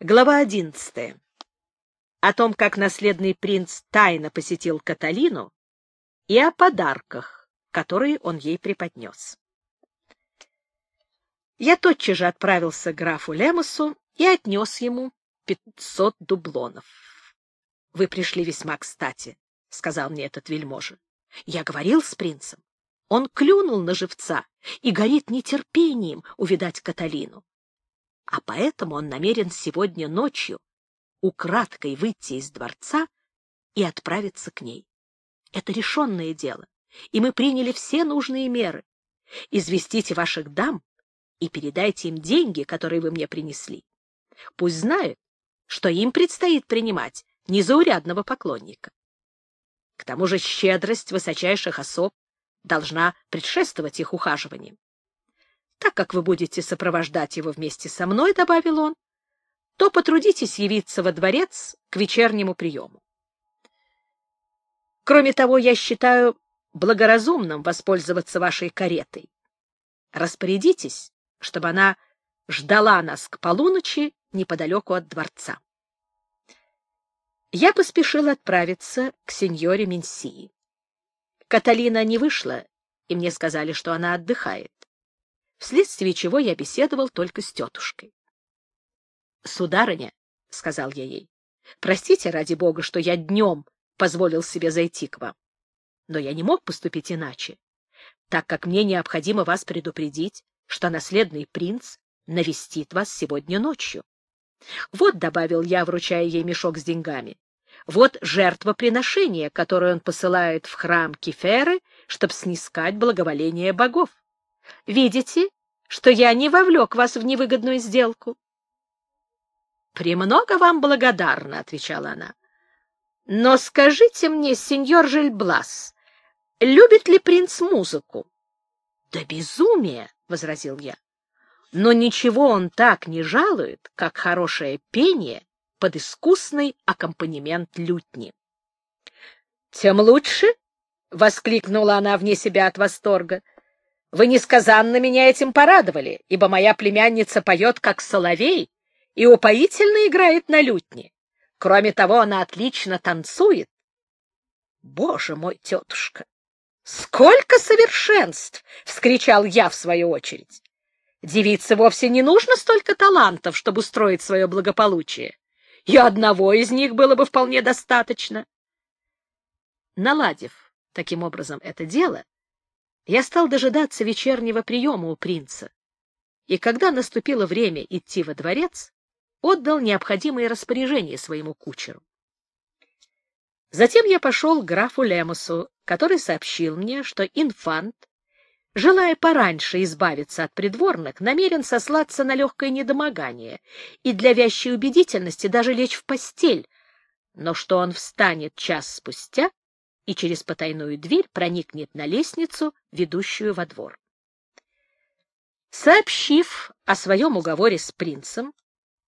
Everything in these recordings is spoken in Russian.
Глава одиннадцатая. О том, как наследный принц тайно посетил Каталину, и о подарках, которые он ей преподнес. Я тотчас же отправился к графу Лемусу и отнес ему пятьсот дублонов. — Вы пришли весьма кстати, — сказал мне этот вельможа. Я говорил с принцем. Он клюнул на живца и горит нетерпением увидать Каталину а поэтому он намерен сегодня ночью украдкой выйти из дворца и отправиться к ней. Это решенное дело, и мы приняли все нужные меры. Известите ваших дам и передайте им деньги, которые вы мне принесли. Пусть знают, что им предстоит принимать незаурядного поклонника. К тому же щедрость высочайших особ должна предшествовать их ухаживаниям. Так как вы будете сопровождать его вместе со мной, — добавил он, — то потрудитесь явиться во дворец к вечернему приему. Кроме того, я считаю благоразумным воспользоваться вашей каретой. Распорядитесь, чтобы она ждала нас к полуночи неподалеку от дворца. Я поспешил отправиться к сеньоре Менсии. Каталина не вышла, и мне сказали, что она отдыхает вследствие чего я беседовал только с тетушкой. — Сударыня, — сказал я ей, — простите, ради бога, что я днем позволил себе зайти к вам. Но я не мог поступить иначе, так как мне необходимо вас предупредить, что наследный принц навестит вас сегодня ночью. Вот, — добавил я, вручая ей мешок с деньгами, — вот жертвоприношение, которое он посылает в храм Кеферы, чтобы снискать благоволение богов. Видите, что я не вовлек вас в невыгодную сделку? — Премного вам благодарна, — отвечала она. — Но скажите мне, сеньор Жильблас, любит ли принц музыку? — Да безумие, — возразил я. Но ничего он так не жалует, как хорошее пение под искусный аккомпанемент лютни. — Тем лучше, — воскликнула она вне себя от восторга. Вы несказанно меня этим порадовали, ибо моя племянница поет как соловей и упоительно играет на лютне. Кроме того, она отлично танцует. Боже мой, тетушка! Сколько совершенств! — вскричал я в свою очередь. Девице вовсе не нужно столько талантов, чтобы устроить свое благополучие. И одного из них было бы вполне достаточно. Наладив таким образом это дело, я стал дожидаться вечернего приема у принца, и когда наступило время идти во дворец, отдал необходимые распоряжения своему кучеру. Затем я пошел к графу Лемусу, который сообщил мне, что инфант, желая пораньше избавиться от придворных, намерен сослаться на легкое недомогание и для вящей убедительности даже лечь в постель, но что он встанет час спустя и через потайную дверь проникнет на лестницу, ведущую во двор. Сообщив о своем уговоре с принцем,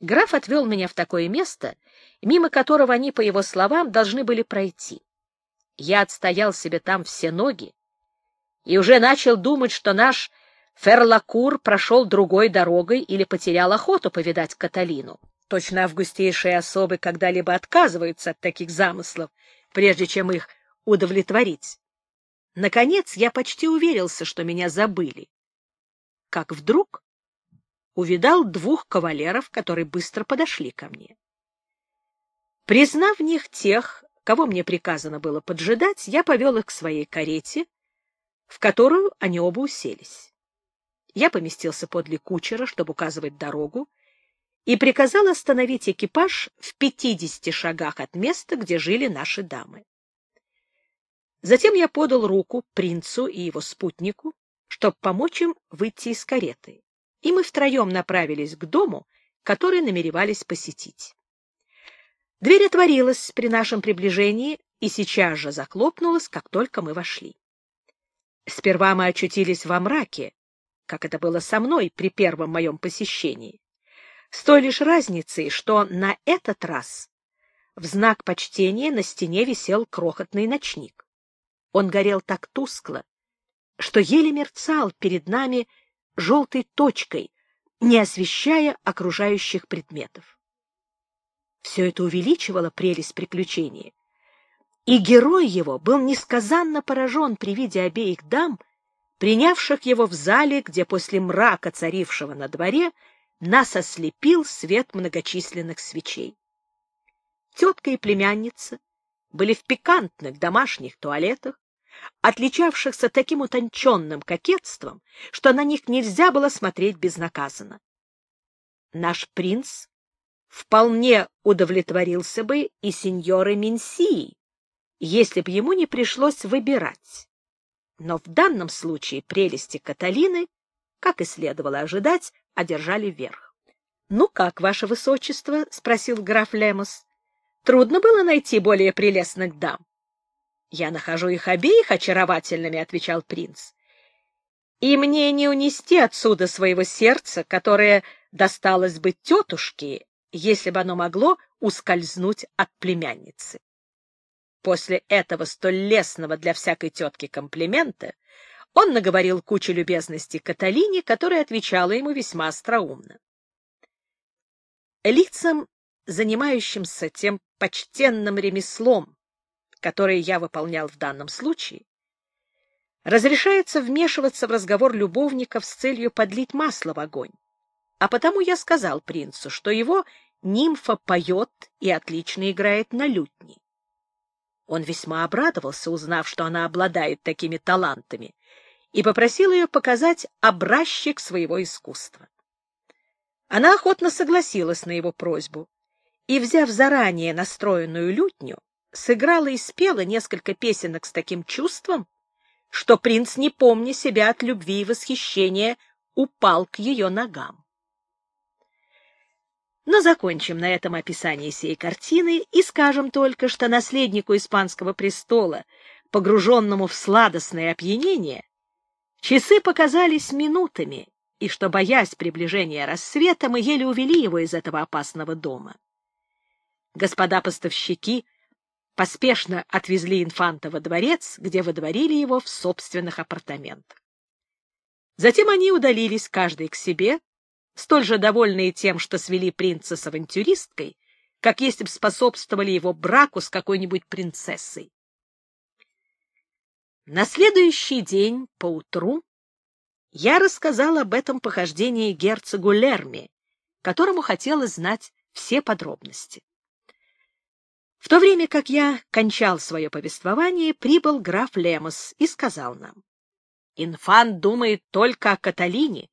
граф отвел меня в такое место, мимо которого они, по его словам, должны были пройти. Я отстоял себе там все ноги и уже начал думать, что наш Ферлакур прошел другой дорогой или потерял охоту повидать Каталину. Точно августейшие особы когда-либо отказываются от таких замыслов, прежде чем их удовлетворить. Наконец я почти уверился, что меня забыли. Как вдруг увидал двух кавалеров, которые быстро подошли ко мне. Признав в них тех, кого мне приказано было поджидать, я повел их к своей карете, в которую они оба уселись. Я поместился подле кучера, чтобы указывать дорогу, и приказал остановить экипаж в пятидесяти шагах от места, где жили наши дамы. Затем я подал руку принцу и его спутнику, чтобы помочь им выйти из кареты, и мы втроем направились к дому, который намеревались посетить. Дверь отворилась при нашем приближении и сейчас же захлопнулась, как только мы вошли. Сперва мы очутились во мраке, как это было со мной при первом моем посещении, с той лишь разницей, что на этот раз в знак почтения на стене висел крохотный ночник. Он горел так тускло, что еле мерцал перед нами желтой точкой, не освещая окружающих предметов. Все это увеличивало прелесть приключения. И герой его был несказанно поражен при виде обеих дам, принявших его в зале, где после мрака, царившего на дворе, нас ослепил свет многочисленных свечей. Тетка и племянница были в пикантных домашних туалетах, отличавшихся таким утонченным кокетством, что на них нельзя было смотреть безнаказанно. Наш принц вполне удовлетворился бы и сеньорой Минсии, если б ему не пришлось выбирать. Но в данном случае прелести Каталины, как и следовало ожидать, одержали верх. — Ну как, ваше высочество? — спросил граф Лемос. — Трудно было найти более прелестных дам. — Я нахожу их обеих очаровательными, — отвечал принц. — И мне не унести отсюда своего сердца, которое досталось бы тетушке, если бы оно могло ускользнуть от племянницы. После этого столь лестного для всякой тетки комплимента он наговорил кучу любезностей Каталине, которая отвечала ему весьма остроумно. Лицам, занимающимся тем почтенным ремеслом, которое я выполнял в данном случае, разрешается вмешиваться в разговор любовников с целью подлить масло в огонь. А потому я сказал принцу, что его нимфа поет и отлично играет на лютни. Он весьма обрадовался, узнав, что она обладает такими талантами, и попросил ее показать образчик своего искусства. Она охотно согласилась на его просьбу и, взяв заранее настроенную лютню, сыграла и спела несколько песенок с таким чувством, что принц, не помня себя от любви и восхищения, упал к ее ногам. Но закончим на этом описании сей картины и скажем только, что наследнику испанского престола, погруженному в сладостное опьянение, часы показались минутами, и что, боясь приближения рассвета, мы еле увели его из этого опасного дома. Господа поставщики поспешно отвезли инфанта во дворец, где водворили его в собственных апартаментах. Затем они удалились каждый к себе, столь же довольные тем, что свели принца с авантюристкой, как если бы способствовали его браку с какой-нибудь принцессой. На следующий день поутру я рассказал об этом похождении герцогу Лерми, которому хотелось знать все подробности. В то время как я кончал свое повествование, прибыл граф Лемос и сказал нам, «Инфант думает только о Каталине,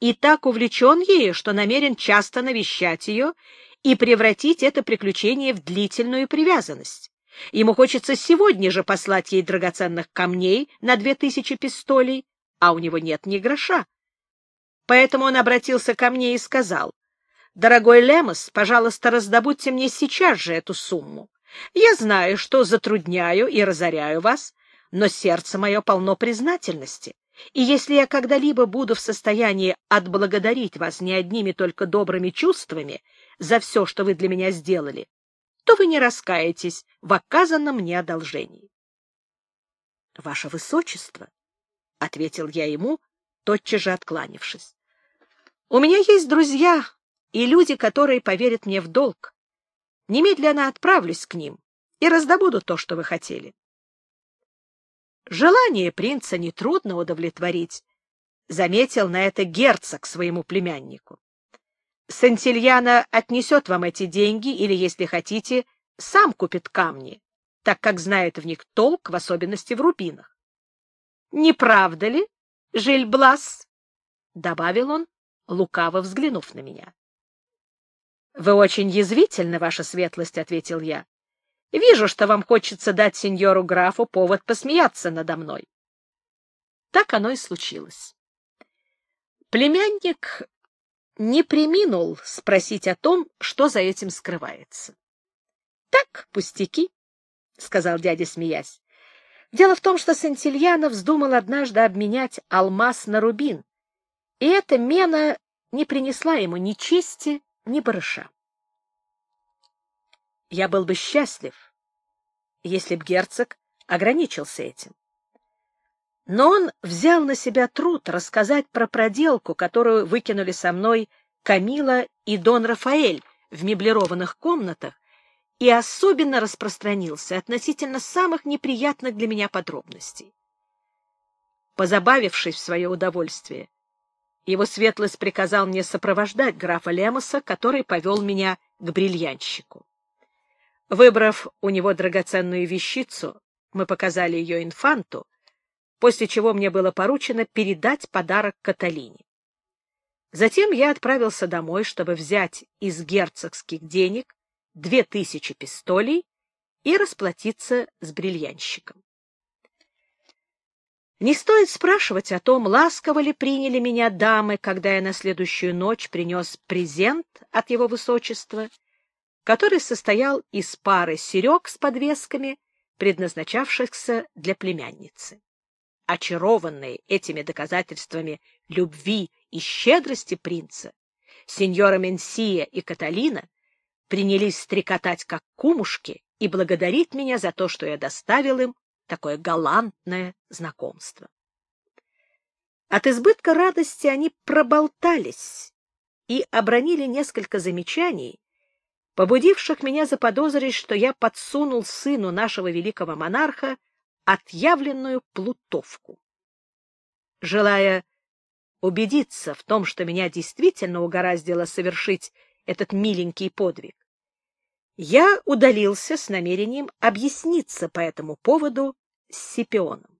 и так увлечен ею, что намерен часто навещать ее и превратить это приключение в длительную привязанность. Ему хочется сегодня же послать ей драгоценных камней на две тысячи пистолей, а у него нет ни гроша. Поэтому он обратился ко мне и сказал, «Дорогой Лемос, пожалуйста, раздобудьте мне сейчас же эту сумму. Я знаю, что затрудняю и разоряю вас, но сердце мое полно признательности. И если я когда-либо буду в состоянии отблагодарить вас не одними только добрыми чувствами за все, что вы для меня сделали, то вы не раскаетесь в оказанном мне одолжении. — Ваше Высочество, — ответил я ему, тотчас же откланившись, — у меня есть друзья и люди, которые поверят мне в долг. Немедленно отправлюсь к ним и раздобуду то, что вы хотели. Желание принца нетрудно удовлетворить, — заметил на это герцог своему племяннику. Сантильяна отнесет вам эти деньги или, если хотите, сам купит камни, так как знает в них толк, в особенности в рубинах. — Не правда ли, Жильблас? — добавил он, лукаво взглянув на меня. — Вы очень язвительны, ваша светлость, — ответил я. Вижу, что вам хочется дать сеньору графу повод посмеяться надо мной. Так оно и случилось. Племянник не приминул спросить о том, что за этим скрывается. — Так, пустяки, — сказал дядя, смеясь. Дело в том, что Сантильяно вздумал однажды обменять алмаз на рубин, и эта мена не принесла ему ни чести, ни барыша. Я был бы счастлив, если б герцог ограничился этим. Но он взял на себя труд рассказать про проделку, которую выкинули со мной Камила и Дон Рафаэль в меблированных комнатах и особенно распространился относительно самых неприятных для меня подробностей. Позабавившись в свое удовольствие, его светлость приказал мне сопровождать графа Лемоса, который повел меня к бриллиантщику. Выбрав у него драгоценную вещицу, мы показали ее инфанту, после чего мне было поручено передать подарок Каталине. Затем я отправился домой, чтобы взять из герцогских денег две тысячи пистолей и расплатиться с бриллиантщиком. Не стоит спрашивать о том, ласково ли приняли меня дамы, когда я на следующую ночь принес презент от его высочества, который состоял из пары серег с подвесками, предназначавшихся для племянницы. Очарованные этими доказательствами любви и щедрости принца, сеньора Менсия и Каталина принялись стрекотать как кумушки и благодарить меня за то, что я доставил им такое галантное знакомство. От избытка радости они проболтались и обронили несколько замечаний, побудивших меня заподозрить, что я подсунул сыну нашего великого монарха отъявленную плутовку. Желая убедиться в том, что меня действительно угораздило совершить этот миленький подвиг, я удалился с намерением объясниться по этому поводу с Сипионом.